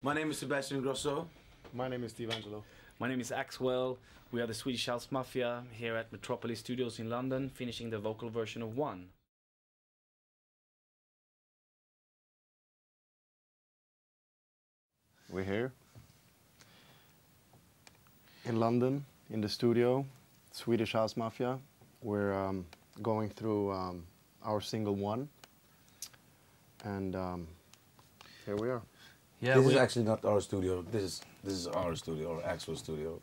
My name is Sebastian Ingrosso. My name is Steve Angello. My name is Axwell. We are the Swedish House Mafia here at Metropolis Studios in London, finishing the vocal version of One. We're here in London in the studio, Swedish House Mafia. We're um, going through um, our single One, and um, here we are. Yeah, this we- is actually not our studio. This is this is our studio, our actual studio.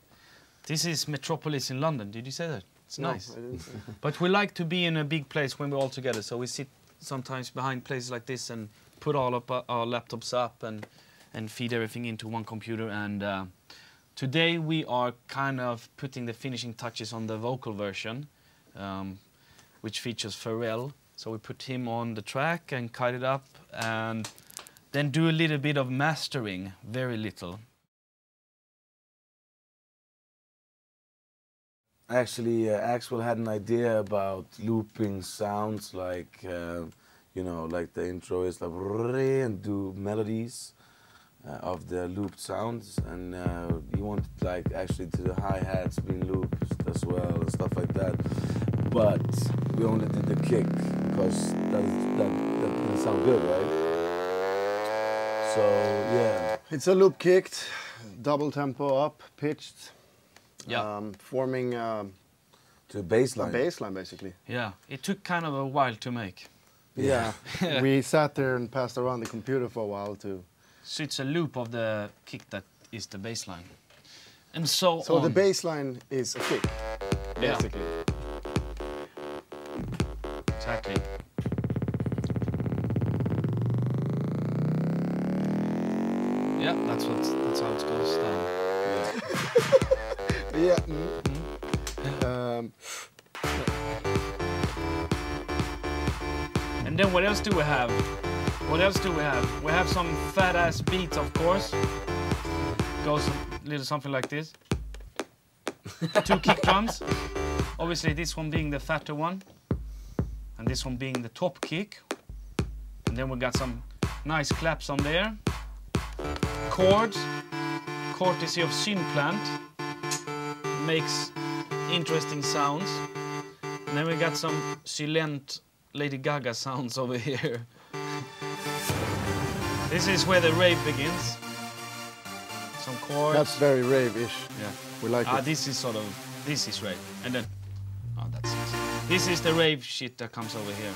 this is Metropolis in London. Did you say that? It's No, nice. I didn't say. But we like to be in a big place when we're all together. So we sit sometimes behind places like this and put all of our our laptops up and and feed everything into one computer. And uh, today we are kind of putting the finishing touches on the vocal version, um, which features Pharrell. So we put him on the track and cut it up and then do a little bit of mastering, very little. Actually, uh, Axwell had an idea about looping sounds like, uh, you know, like the intro is like and do melodies uh, of the looped sounds, and uh, he wanted like actually to the hi hats being looped as well and stuff like that. But we only did the kick because that that, that didn't sound good, right? So yeah. It's a loop kicked, double tempo up, pitched, Yeah. um, forming um, To a baseline. bass line basically. Yeah, it took kind of a while to make. Yeah. we sat there and passed around the computer for a while to. So it's a loop of the kick that is the bass line. And so, So on. the bass line is a kick, Yeah. basically. Exactly. Yeah, that's what that's how it goes down. Yeah. mm. Um, And then what else do we have? What else do we have? We have some fat ass beats, of course. Goes a little something like this. Two kick drums. Obviously, this one being the fatter one, and this one being the top kick. And then we got some nice claps on there. Chords, courtesy of Synplant, makes interesting sounds. And then we got some silent Lady Gaga sounds over here. this is where the rave begins. Some chords. that's very rave-ish. yeah. We like it. Ah, it. this is sort of this is rave, and then oh, that's. This is the rave shit that comes over here.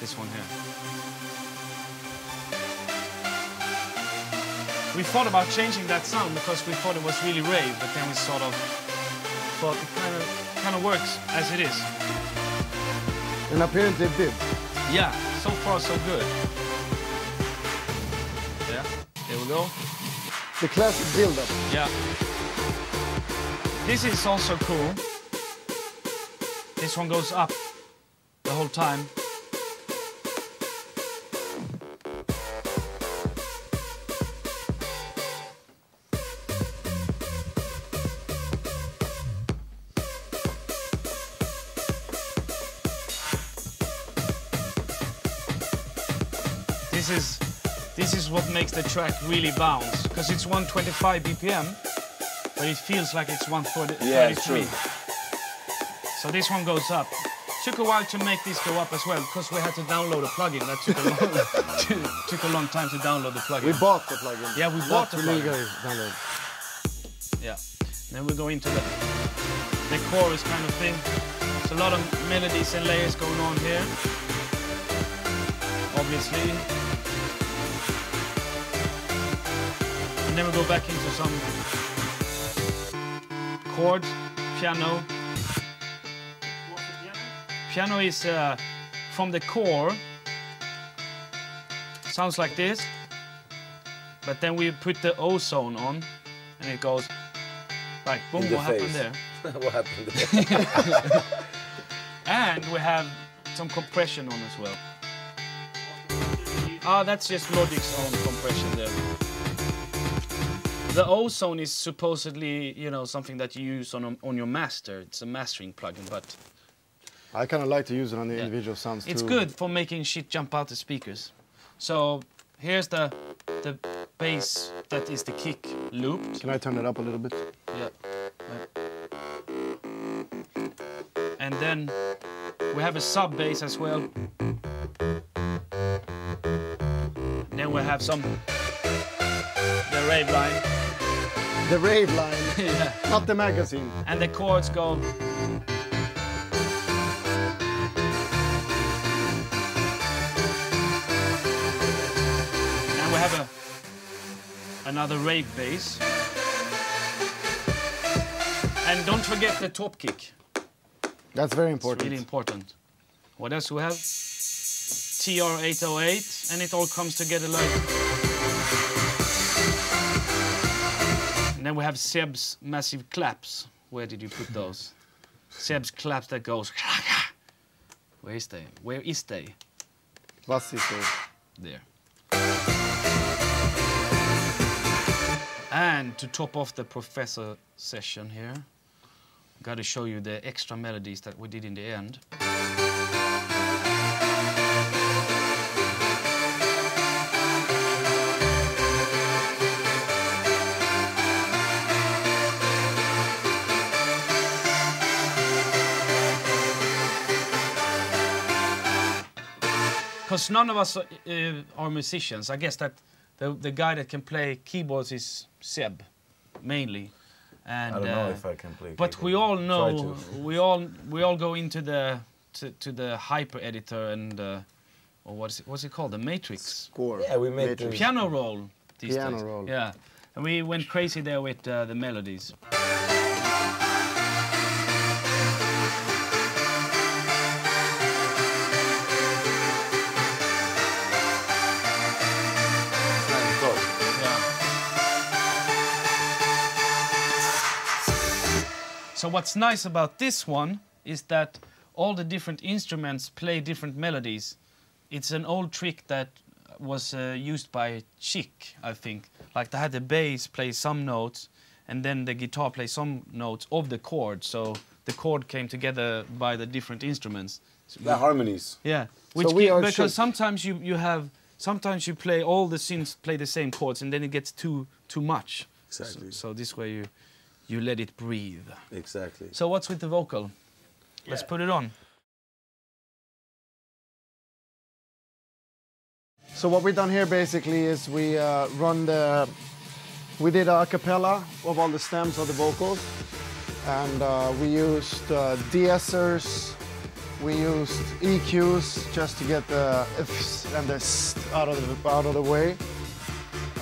This one here. We thought about changing that sound because we thought it was really rave, but then we sort of thought it kind of kind of works as it is. And apparently it did. Yeah, so far so good. Yeah, here we go. The classic build-up. Yeah. This is also cool. This one goes up the whole time. This is what makes the track really bounce because it's 125 BPM, but it feels like it's 133. Yeah, it's true. So this one goes up. Took a while to make this go up as well because we had to download a plugin. That took a long, took a long time to download the plugin. We bought the plugin. Yeah, we Not bought the plugin. download. Yeah. Then we go into the the chorus kind of thing. There's a lot of melodies and layers going on here. Obviously. And then we go back into some chords, piano. Piano is uh, from the core. Sounds like this. But then we put the ozone on and it goes like boom, what happened there? what happened there? And we have some compression on as well. Ah, that's just Logic's own compression there. The ozone is supposedly, you know, something that you use on on your master. It's a mastering plugin, but I kind of like to use it on the Yeah. individual sounds it's too. good for making shit jump out the speakers. So here's the the bass that is the kick looped. Can I turn it up a little bit? Yeah. And then we have a sub bass as well. Then we have some the rave line. The rave line, yeah. not the magazine. And the chords go And we have a another rave bass. And don't forget the top kick. That's very It's important. really important. What else we have? TR-808, and it all comes together like... And then we have Seb's massive claps. Where did you put those? Seb's claps that goes... Where is they? Where is they? What's this? uh, There. And to top off the professor session here, got to show you the extra melodies that we did in the end. Because none of us uh, are musicians. I guess that the, the guy that can play keyboards is Seb, mainly. And, I don't know uh, if I can play. but keyboard. we all know, we all we all go into the to, to the hyper editor and uh, or what's it, what's it called, the Matrix Score. Yeah, we made Matrix. piano roll. These Piano days. roll. Yeah, and we went crazy there with uh, the melodies. So what's nice about this one is that all the different instruments play different melodies. It's an old trick that was uh, used by Chic, I think. Like they had the bass play some notes, and then the guitar play some notes of the chord. So the chord came together by the different instruments. The harmonies. yeah, which we gi- are because sometimes you, you have sometimes you play all the synths play the same chords and then it gets too too much. So- Exactly. So, this way you you let it breathe. Exactly. So what's with the vocal? Let's put it on. So what we've done here basically is we uh, run the, we did a cappella of all the stems of the vocals, and uh, we used uh, de-essers, we used EQs just to get the ifs and the st out of the out of the way.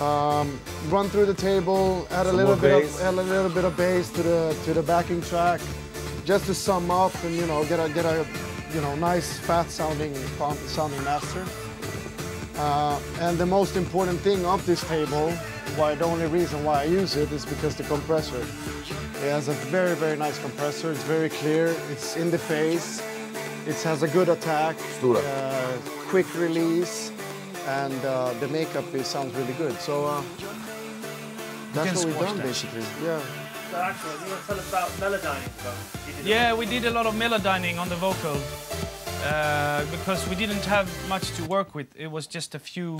Um, run through the table, add a little bit bass. of add a little bit of bass to the to the backing track, just to sum up and you know get a get a you know nice fat sounding sounding master. Uh, and the most important thing of this table, why the only reason why I use it is because the compressor. It has a very, very nice compressor. It's very clear. It's in the face. It has a good attack, uh, quick release, and uh, the makeup it sounds really good. So uh, that's what we've done that. basically. Yeah. So actually, you want to tell us about melodyning first? You did it Yeah, we did a lot of melodyning on the vocal uh, because we didn't have much to work with. It was just a few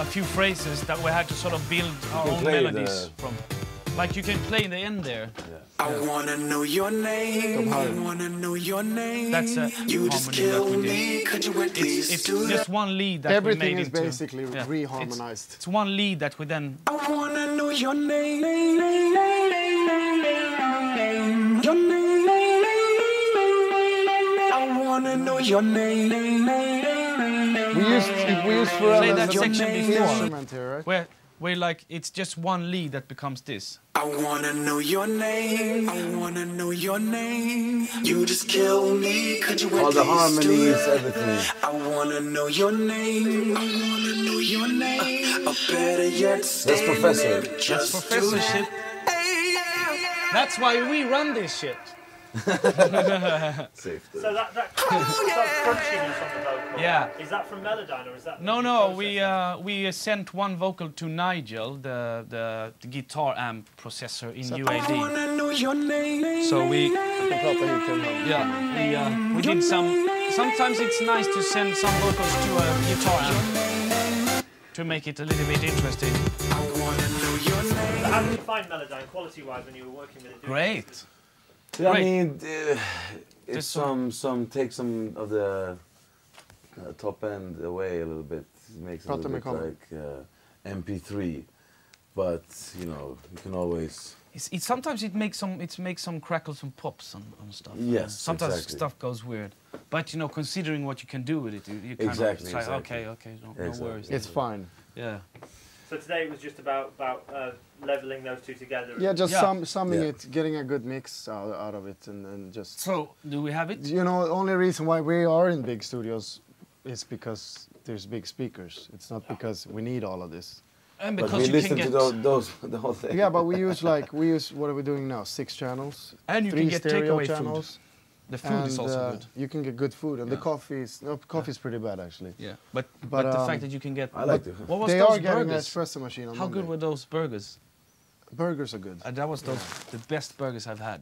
a few phrases that we had to sort of build our own melodies the- from. Like you can play in the end there. I wanna know your name. I wanna know your name. That's a you just harmony that kill we did. me. Could you at least It's, it's do just that? one lead that Everything we is made into. basically yeah, reharmonized. It's, it's one lead that we then I wanna know your name. Your name. I wanna know your name. We used we used for Play as that section before. instrument here, right? where where like it's just one lead that becomes this. I wanna know your name. I wanna know your name. You just kill me. Could you All at the least do harmonies, that? everything. I wanna know your name. I wanna know your name. Or better yet, stand Professor. there, That's just do professorship. that. That's why we run this shit. Safe. So that, that some crunchiness on the vocal. Yeah. Is that from Melodyne or is that? No, no, process? we uh, we uh, sent one vocal to Nigel, the the, the guitar amp processor in I UAD. wanna know your name. So we Jag kan prata hit till honom. yeah we uh, we did some. Sometimes it's nice to send some vocals to a guitar amp. to make it a little bit interesting. I wanna know your name. So how did you find Melodyne quality-wise when you were working with it? doing Great. It? Yeah, I mean, uh, There's it's some- some some take some of the uh, top end away a little bit. It makes it a little bit like uh, MP3, but you know you can always. It's, it sometimes it makes some it makes some crackles and pops on, on stuff. Yes, Sometimes exactly. stuff goes weird, but you know, considering what you can do with it, you, you kind Exactly, of try. exactly. Okay, okay, no, no worries. It's fine. Yeah. So today it was just about about uh, leveling those two together. Yeah, just Yeah. Sum, summing Yeah. it, getting a good mix out, out of it, and, and just. So, do we have it? You know, the only reason why we are in big studios is because there's big speakers. It's not because we need all of this. And But because we you listen can to get those, those the whole thing. Yeah, but we use like we use what are we doing now? Six channels, and you three can get stereo takeaway food. Channels, The food is also uh, good. You can get good food, and the coffee is no coffee is pretty bad actually. Yeah, but but, But, the um, fact that you can get I like to. what was they those are getting an espresso machine on How good were those burgers? burgers are good. Uh, that was those the best burgers I've had.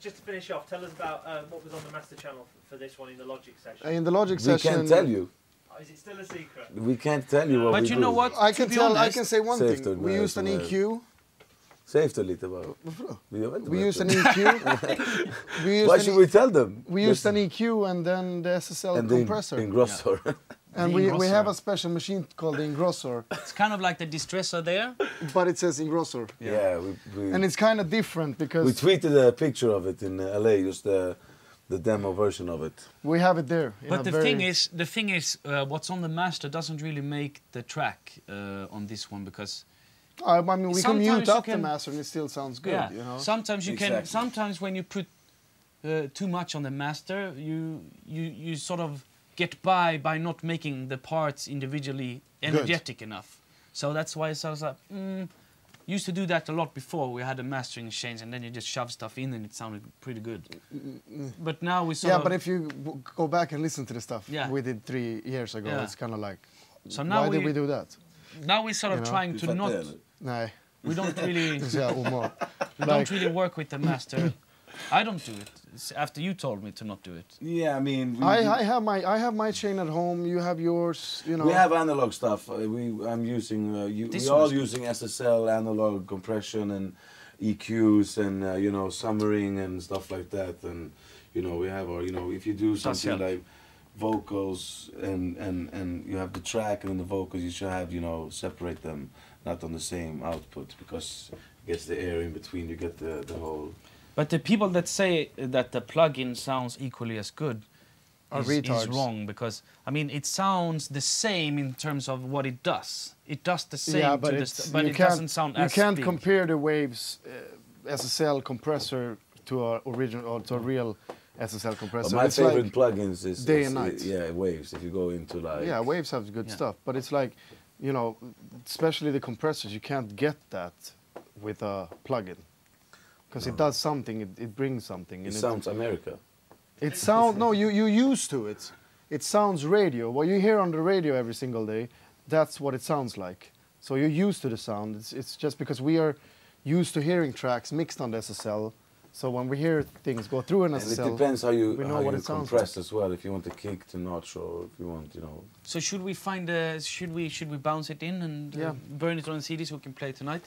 Just to finish off, tell us about uh, what was on the master channel for, for this one in the Logic session. In the Logic we session, can't tell you. Oh, is it still a secret? We can't tell you what But we you do. know what? I can be tell. I can say one thing. We used an som är- EQ. Säg det lite bara. Vi We used an EQ. we used Why should E- we tell them? we used an EQ and then the SSL and the compressor. engrossor. and The we, we have a special machine called the engrossor, It's kind of like the distressor there. but it says engrossor. yeah, we, we, And it's kind of different because... we tweeted a picture of it in uh, LA, just the the demo version of it. we have it there. But the thing is, the thing is, uh, what's on the master doesn't really make the track uh, on this one because I, I mean, we can mute you up the master and it still sounds good. yeah, You know. sometimes you can. Sometimes when you put uh, too much on the master, you you you sort of get by by not making the parts individually energetic enough. So that's why it sounds like. Mm, used to do that a lot before. We had a mastering change, and then you just shove stuff in, and it sounded pretty good. But now we sort yeah, but if you go back and listen to the stuff Yeah. we did three years ago, Yeah. it's kind of like, So now why we- did we do that? now we're sort of you know, trying to not. Nej, We don't really. det säger Omar. We don't really work with the master. I don't do it. It's after you told me to not do it. Yeah, I mean, we, I, I have my I have my chain at home. You have yours. You know. we have analog stuff. Uh, we I'm using uh, you, we all using SSL analog compression and EQs and uh, you know summering and stuff like that. And you know we have our you know if you do something like vocals and, and and you have the track and then the vocals, you should have you know separate them, not on the same output because it gets the air in between. You get the the whole. But the people that say that the plugin sounds equally as good Are is, is wrong because I mean it sounds the same in terms of what it does. It does the same, yeah, to but the but you it can't, doesn't sound You as You can't big. compare the waves uh, SSL compressor to a original or to a real SSL But compressor. my It's favorite like- plugins is day and night. yeah, waves. If you go into like yeah, waves have good Yeah. stuff, but it's like, you know, especially the compressors, you can't get that with a plugin. Because it does something, it, it brings something. it sounds America. It sounds no, you you used to it. It sounds radio. What you hear on the radio every single day, that's what it sounds like. So you're used to the sound. It's it's just because we are used to hearing tracks mixed on the SSL. So when we hear things go through an And it depends how you we know how what you it sounds compress as well. If you want the kick to notch, or if you want, you know, So should we find a should we should we bounce it in and uh, burn it on a CD so we can play tonight?